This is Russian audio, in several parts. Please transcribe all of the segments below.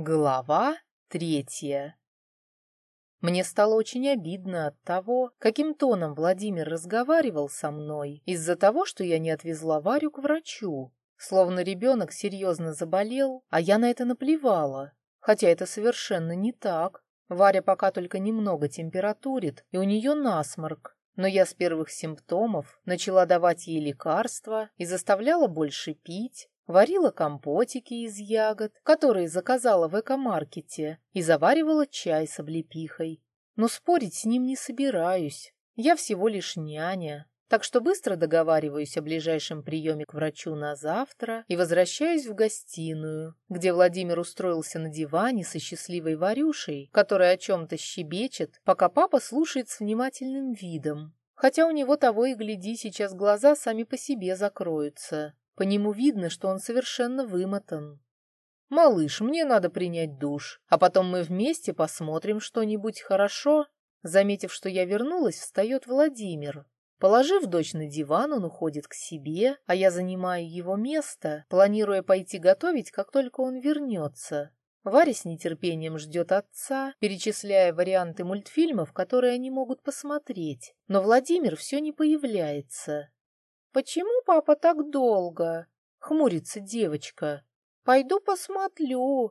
Глава третья. Мне стало очень обидно от того, каким тоном Владимир разговаривал со мной из-за того, что я не отвезла Варю к врачу. Словно ребенок серьезно заболел, а я на это наплевала. Хотя это совершенно не так. Варя пока только немного температурит, и у нее насморк. Но я с первых симптомов начала давать ей лекарства и заставляла больше пить, Варила компотики из ягод, которые заказала в экомаркете, и заваривала чай с облепихой. Но спорить с ним не собираюсь. Я всего лишь няня. Так что быстро договариваюсь о ближайшем приеме к врачу на завтра и возвращаюсь в гостиную, где Владимир устроился на диване со счастливой Варюшей, которая о чем-то щебечет, пока папа слушает с внимательным видом. Хотя у него того и гляди, сейчас глаза сами по себе закроются. По нему видно, что он совершенно вымотан. «Малыш, мне надо принять душ, а потом мы вместе посмотрим что-нибудь хорошо». Заметив, что я вернулась, встает Владимир. Положив дочь на диван, он уходит к себе, а я занимаю его место, планируя пойти готовить, как только он вернется. Варя с нетерпением ждет отца, перечисляя варианты мультфильмов, которые они могут посмотреть. Но Владимир все не появляется. «Почему папа так долго?» — хмурится девочка. «Пойду посмотрю».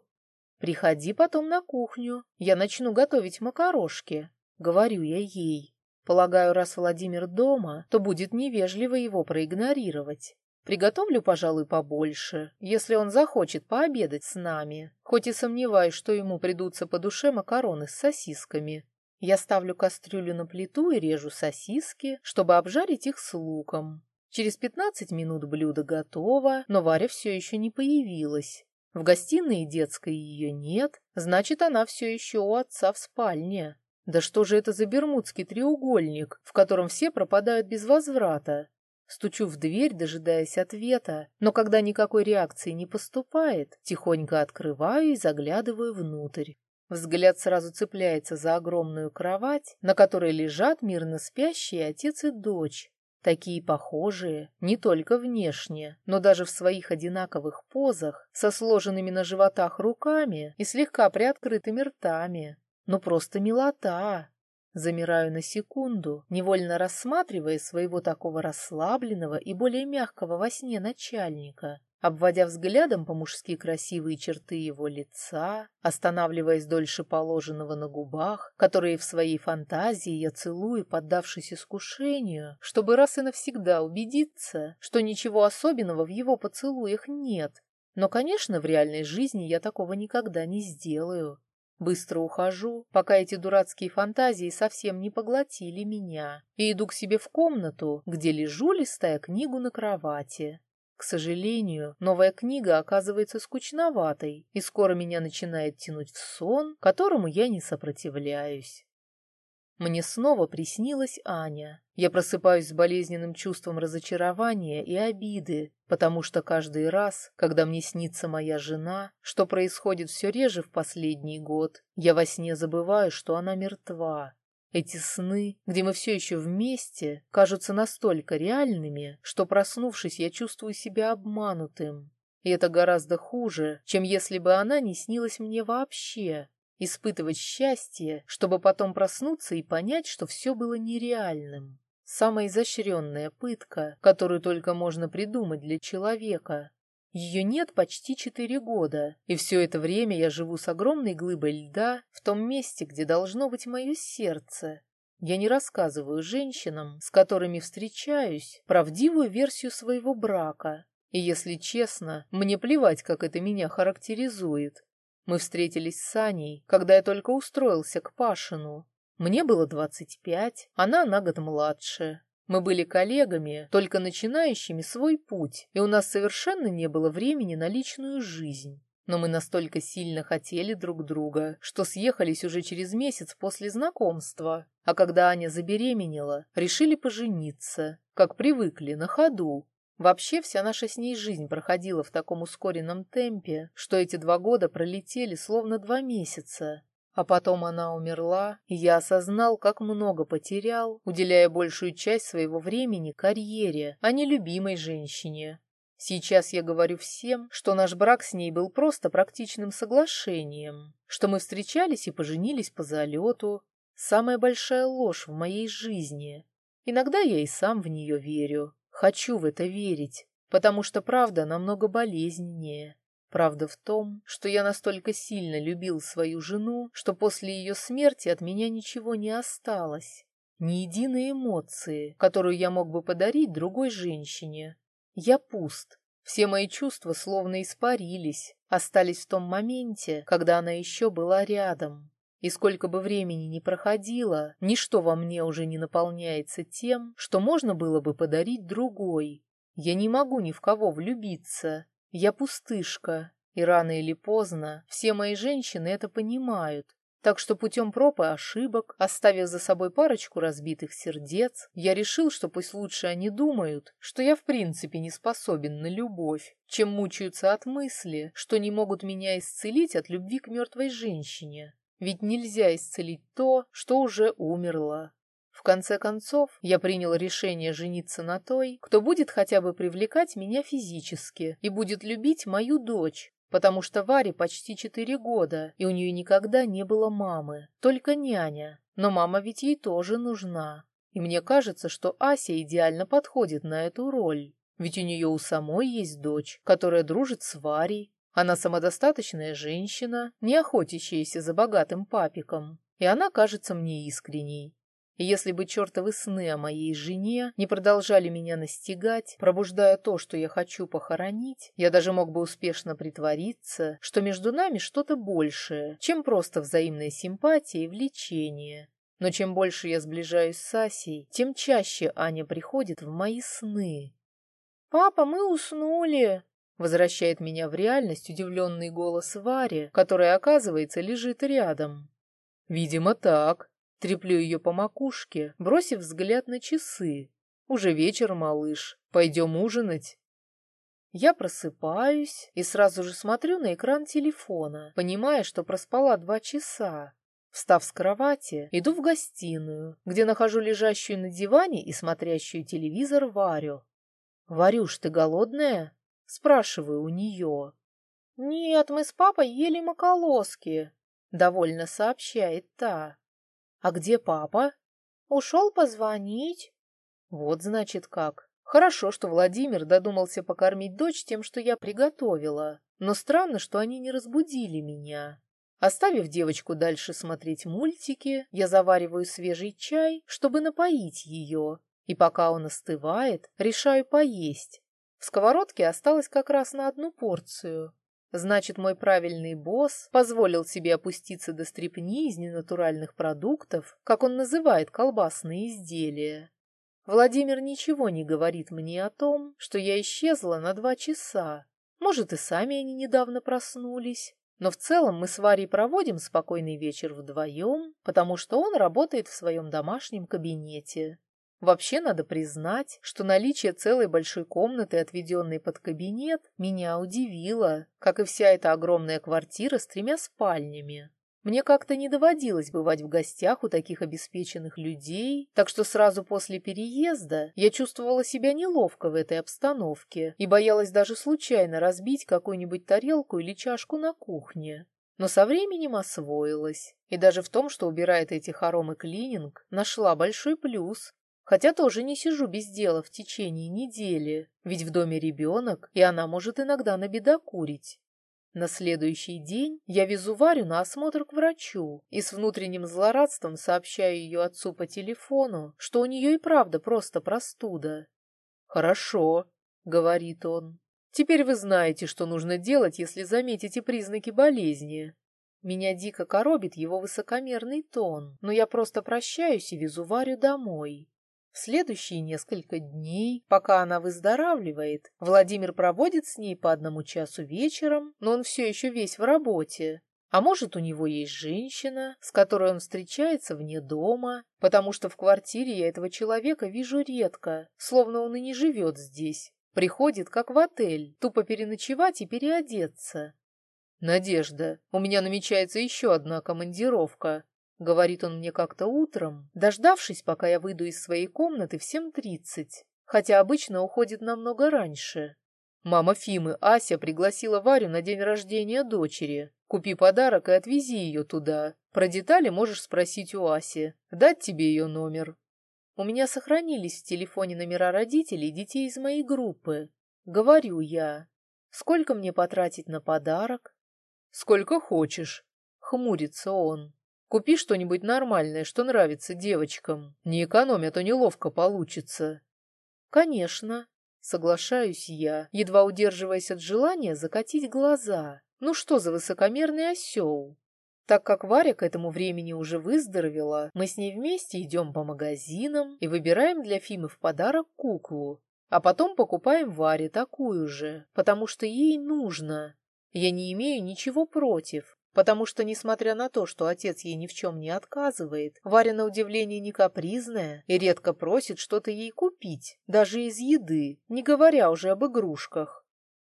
«Приходи потом на кухню, я начну готовить макарошки», — говорю я ей. Полагаю, раз Владимир дома, то будет невежливо его проигнорировать. Приготовлю, пожалуй, побольше, если он захочет пообедать с нами, хоть и сомневаюсь, что ему придутся по душе макароны с сосисками. Я ставлю кастрюлю на плиту и режу сосиски, чтобы обжарить их с луком. Через пятнадцать минут блюдо готово, но Варя все еще не появилась. В гостиной детской ее нет, значит, она все еще у отца в спальне. Да что же это за бермудский треугольник, в котором все пропадают без возврата? Стучу в дверь, дожидаясь ответа, но когда никакой реакции не поступает, тихонько открываю и заглядываю внутрь. Взгляд сразу цепляется за огромную кровать, на которой лежат мирно спящие отец и дочь. Такие похожие не только внешне, но даже в своих одинаковых позах, со сложенными на животах руками и слегка приоткрытыми ртами. Ну просто милота. Замираю на секунду, невольно рассматривая своего такого расслабленного и более мягкого во сне начальника обводя взглядом по-мужски красивые черты его лица, останавливаясь дольше положенного на губах, которые в своей фантазии я целую, поддавшись искушению, чтобы раз и навсегда убедиться, что ничего особенного в его поцелуях нет. Но, конечно, в реальной жизни я такого никогда не сделаю. Быстро ухожу, пока эти дурацкие фантазии совсем не поглотили меня, и иду к себе в комнату, где лежу, листая книгу на кровати. К сожалению, новая книга оказывается скучноватой, и скоро меня начинает тянуть в сон, которому я не сопротивляюсь. Мне снова приснилась Аня. Я просыпаюсь с болезненным чувством разочарования и обиды, потому что каждый раз, когда мне снится моя жена, что происходит все реже в последний год, я во сне забываю, что она мертва, эти сны, где мы все еще вместе, кажутся настолько реальными, что, проснувшись, я чувствую себя обманутым. И это гораздо хуже, чем если бы она не снилась мне вообще. Испытывать счастье, чтобы потом проснуться и понять, что все было нереальным. Самая изощренная пытка, которую только можно придумать для человека. Ее нет почти четыре года, и все это время я живу с огромной глыбой льда в том месте, где должно быть мое сердце. Я не рассказываю женщинам, с которыми встречаюсь, правдивую версию своего брака. И, если честно, мне плевать, как это меня характеризует. Мы встретились с Аней, когда я только устроился к Пашину. Мне было двадцать пять, она на год младше. Мы были коллегами, только начинающими свой путь, и у нас совершенно не было времени на личную жизнь. Но мы настолько сильно хотели друг друга, что съехались уже через месяц после знакомства. А когда Аня забеременела, решили пожениться, как привыкли, на ходу. Вообще вся наша с ней жизнь проходила в таком ускоренном темпе, что эти два года пролетели словно два месяца. А потом она умерла, и я осознал, как много потерял, уделяя большую часть своего времени карьере, а не любимой женщине. Сейчас я говорю всем, что наш брак с ней был просто практичным соглашением, что мы встречались и поженились по залету. Самая большая ложь в моей жизни. Иногда я и сам в нее верю. Хочу в это верить, потому что правда намного болезненнее. Правда в том, что я настолько сильно любил свою жену, что после ее смерти от меня ничего не осталось. Ни единой эмоции, которую я мог бы подарить другой женщине. Я пуст. Все мои чувства словно испарились, остались в том моменте, когда она еще была рядом. И сколько бы времени ни проходило, ничто во мне уже не наполняется тем, что можно было бы подарить другой. Я не могу ни в кого влюбиться. Я пустышка, и рано или поздно все мои женщины это понимают. Так что путем проб и ошибок, оставив за собой парочку разбитых сердец, я решил, что пусть лучше они думают, что я в принципе не способен на любовь, чем мучаются от мысли, что не могут меня исцелить от любви к мертвой женщине. Ведь нельзя исцелить то, что уже умерло. В конце концов, я принял решение жениться на той, кто будет хотя бы привлекать меня физически и будет любить мою дочь, потому что Варе почти четыре года, и у нее никогда не было мамы, только няня. Но мама ведь ей тоже нужна. И мне кажется, что Ася идеально подходит на эту роль. Ведь у нее у самой есть дочь, которая дружит с Варей. Она самодостаточная женщина, не охотящаяся за богатым папиком. И она кажется мне искренней. Если бы чертовы сны о моей жене не продолжали меня настигать, пробуждая то, что я хочу похоронить, я даже мог бы успешно притвориться, что между нами что-то большее, чем просто взаимная симпатия и влечение. Но чем больше я сближаюсь с Асей, тем чаще Аня приходит в мои сны. «Папа, мы уснули!» Возвращает меня в реальность удивленный голос Вари, которая, оказывается, лежит рядом. «Видимо, так», Треплю ее по макушке, бросив взгляд на часы. Уже вечер, малыш. Пойдем ужинать. Я просыпаюсь и сразу же смотрю на экран телефона, понимая, что проспала два часа. Встав с кровати, иду в гостиную, где нахожу лежащую на диване и смотрящую телевизор Варю. «Варюш, ты голодная?» — спрашиваю у нее. «Нет, мы с папой ели маколоски», — довольно сообщает та. А где папа? Ушел позвонить. Вот значит как. Хорошо, что Владимир додумался покормить дочь тем, что я приготовила. Но странно, что они не разбудили меня. Оставив девочку дальше смотреть мультики, я завариваю свежий чай, чтобы напоить ее. И пока он остывает, решаю поесть. В сковородке осталось как раз на одну порцию. Значит, мой правильный босс позволил себе опуститься до стрепни из ненатуральных продуктов, как он называет колбасные изделия. Владимир ничего не говорит мне о том, что я исчезла на два часа. Может, и сами они недавно проснулись. Но в целом мы с Варей проводим спокойный вечер вдвоем, потому что он работает в своем домашнем кабинете. Вообще надо признать, что наличие целой большой комнаты, отведенной под кабинет, меня удивило, как и вся эта огромная квартира с тремя спальнями. Мне как-то не доводилось бывать в гостях у таких обеспеченных людей, так что сразу после переезда я чувствовала себя неловко в этой обстановке и боялась даже случайно разбить какую-нибудь тарелку или чашку на кухне. Но со временем освоилась. И даже в том, что убирает эти хоромы клининг, нашла большой плюс, Хотя тоже не сижу без дела в течение недели, ведь в доме ребенок, и она может иногда набедокурить. На следующий день я везу Варю на осмотр к врачу и с внутренним злорадством сообщаю ее отцу по телефону, что у нее и правда просто простуда. «Хорошо», — говорит он. «Теперь вы знаете, что нужно делать, если заметите признаки болезни». Меня дико коробит его высокомерный тон, но я просто прощаюсь и везу Варю домой. В следующие несколько дней, пока она выздоравливает, Владимир проводит с ней по одному часу вечером, но он все еще весь в работе. А может, у него есть женщина, с которой он встречается вне дома, потому что в квартире я этого человека вижу редко, словно он и не живет здесь. Приходит, как в отель, тупо переночевать и переодеться. «Надежда, у меня намечается еще одна командировка. Говорит он мне как-то утром, дождавшись, пока я выйду из своей комнаты в 7.30, хотя обычно уходит намного раньше. Мама Фимы, Ася, пригласила Варю на день рождения дочери. Купи подарок и отвези ее туда. Про детали можешь спросить у Аси. Дать тебе ее номер. У меня сохранились в телефоне номера родителей детей из моей группы. Говорю я. Сколько мне потратить на подарок? Сколько хочешь. Хмурится он. Купи что-нибудь нормальное, что нравится девочкам. Не экономя, то неловко получится. Конечно. Соглашаюсь я, едва удерживаясь от желания закатить глаза. Ну что за высокомерный осел? Так как Варя к этому времени уже выздоровела, мы с ней вместе идем по магазинам и выбираем для Фимы в подарок куклу. А потом покупаем Варе такую же, потому что ей нужно. Я не имею ничего против, потому что, несмотря на то, что отец ей ни в чем не отказывает, Варя на удивление не капризная и редко просит что-то ей купить, даже из еды, не говоря уже об игрушках.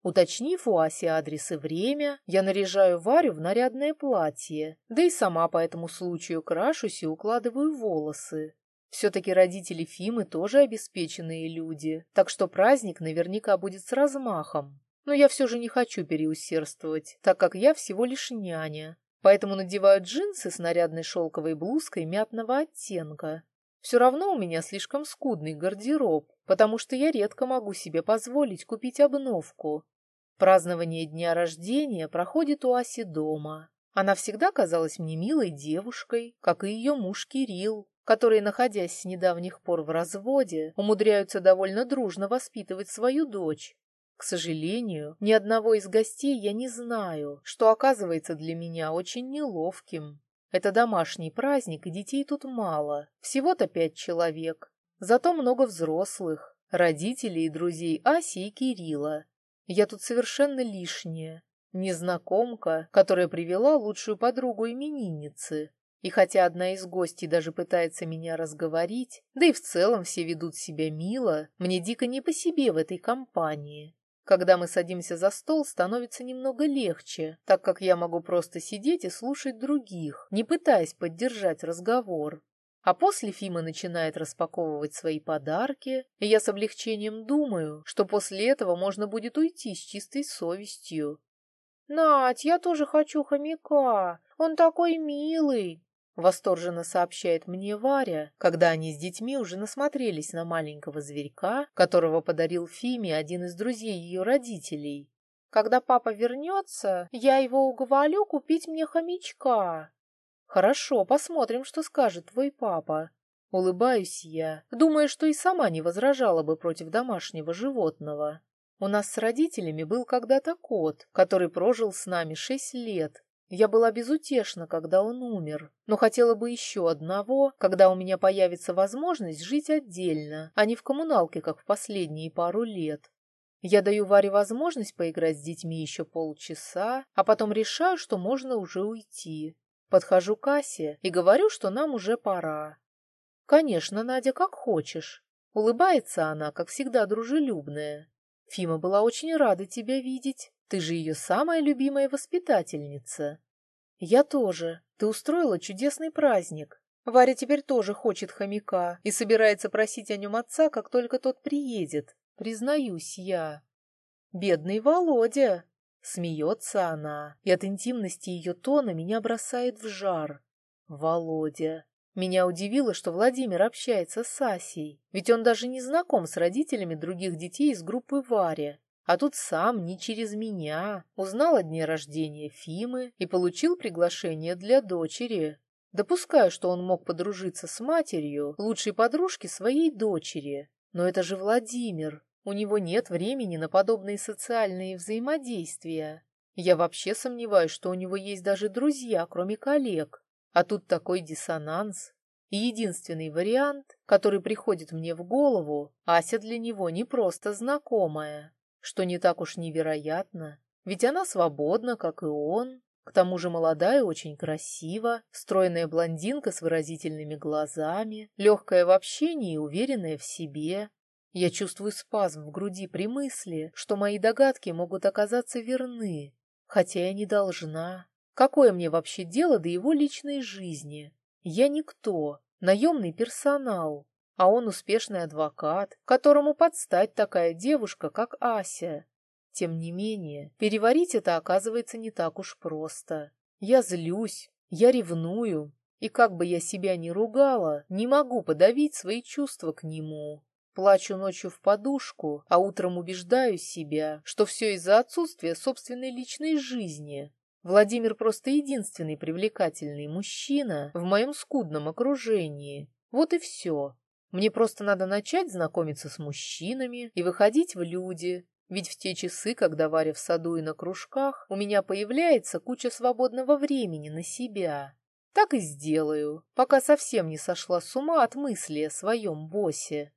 Уточнив у Аси адрес и время, я наряжаю Варю в нарядное платье, да и сама по этому случаю крашусь и укладываю волосы. Все-таки родители Фимы тоже обеспеченные люди, так что праздник наверняка будет с размахом. Но я все же не хочу переусердствовать, так как я всего лишь няня. Поэтому надеваю джинсы с нарядной шелковой блузкой мятного оттенка. Все равно у меня слишком скудный гардероб, потому что я редко могу себе позволить купить обновку. Празднование дня рождения проходит у Аси дома. Она всегда казалась мне милой девушкой, как и ее муж Кирилл, которые, находясь с недавних пор в разводе, умудряются довольно дружно воспитывать свою дочь. К сожалению, ни одного из гостей я не знаю, что оказывается для меня очень неловким. Это домашний праздник, и детей тут мало, всего-то пять человек. Зато много взрослых, родителей и друзей Аси и Кирилла. Я тут совершенно лишняя. Незнакомка, которая привела лучшую подругу именинницы. И хотя одна из гостей даже пытается меня разговорить, да и в целом все ведут себя мило, мне дико не по себе в этой компании. Когда мы садимся за стол, становится немного легче, так как я могу просто сидеть и слушать других, не пытаясь поддержать разговор. А после Фима начинает распаковывать свои подарки, и я с облегчением думаю, что после этого можно будет уйти с чистой совестью. «Надь, я тоже хочу хомяка, он такой милый!» Восторженно сообщает мне Варя, когда они с детьми уже насмотрелись на маленького зверька, которого подарил Фиме один из друзей ее родителей. «Когда папа вернется, я его уговорю купить мне хомячка». «Хорошо, посмотрим, что скажет твой папа». Улыбаюсь я, думая, что и сама не возражала бы против домашнего животного. У нас с родителями был когда-то кот, который прожил с нами шесть лет, я была безутешна, когда он умер, но хотела бы еще одного, когда у меня появится возможность жить отдельно, а не в коммуналке, как в последние пару лет. Я даю Варе возможность поиграть с детьми еще полчаса, а потом решаю, что можно уже уйти. Подхожу к Асе и говорю, что нам уже пора. «Конечно, Надя, как хочешь». Улыбается она, как всегда дружелюбная. Фима была очень рада тебя видеть. Ты же ее самая любимая воспитательница. Я тоже. Ты устроила чудесный праздник. Варя теперь тоже хочет хомяка и собирается просить о нем отца, как только тот приедет. Признаюсь я. Бедный Володя. Смеется она, и от интимности ее тона меня бросает в жар. Володя. Меня удивило, что Владимир общается с Асей, ведь он даже не знаком с родителями других детей из группы Варя. А тут сам, не через меня, узнал о дне рождения Фимы и получил приглашение для дочери. Допускаю, что он мог подружиться с матерью, лучшей подружки своей дочери. Но это же Владимир. У него нет времени на подобные социальные взаимодействия. Я вообще сомневаюсь, что у него есть даже друзья, кроме коллег. А тут такой диссонанс. И единственный вариант, который приходит мне в голову, Ася для него не просто знакомая что не так уж невероятно, ведь она свободна, как и он, к тому же молодая очень красива, стройная блондинка с выразительными глазами, легкая в общении и уверенная в себе. Я чувствую спазм в груди при мысли, что мои догадки могут оказаться верны, хотя я не должна. Какое мне вообще дело до его личной жизни? Я никто, наемный персонал, а он успешный адвокат, которому подстать такая девушка, как Ася. Тем не менее, переварить это оказывается не так уж просто. Я злюсь, я ревную, и как бы я себя ни ругала, не могу подавить свои чувства к нему. Плачу ночью в подушку, а утром убеждаю себя, что все из-за отсутствия собственной личной жизни. Владимир просто единственный привлекательный мужчина в моем скудном окружении. Вот и все. Мне просто надо начать знакомиться с мужчинами и выходить в люди, ведь в те часы, когда Варя в саду и на кружках, у меня появляется куча свободного времени на себя. Так и сделаю, пока совсем не сошла с ума от мысли о своем боссе.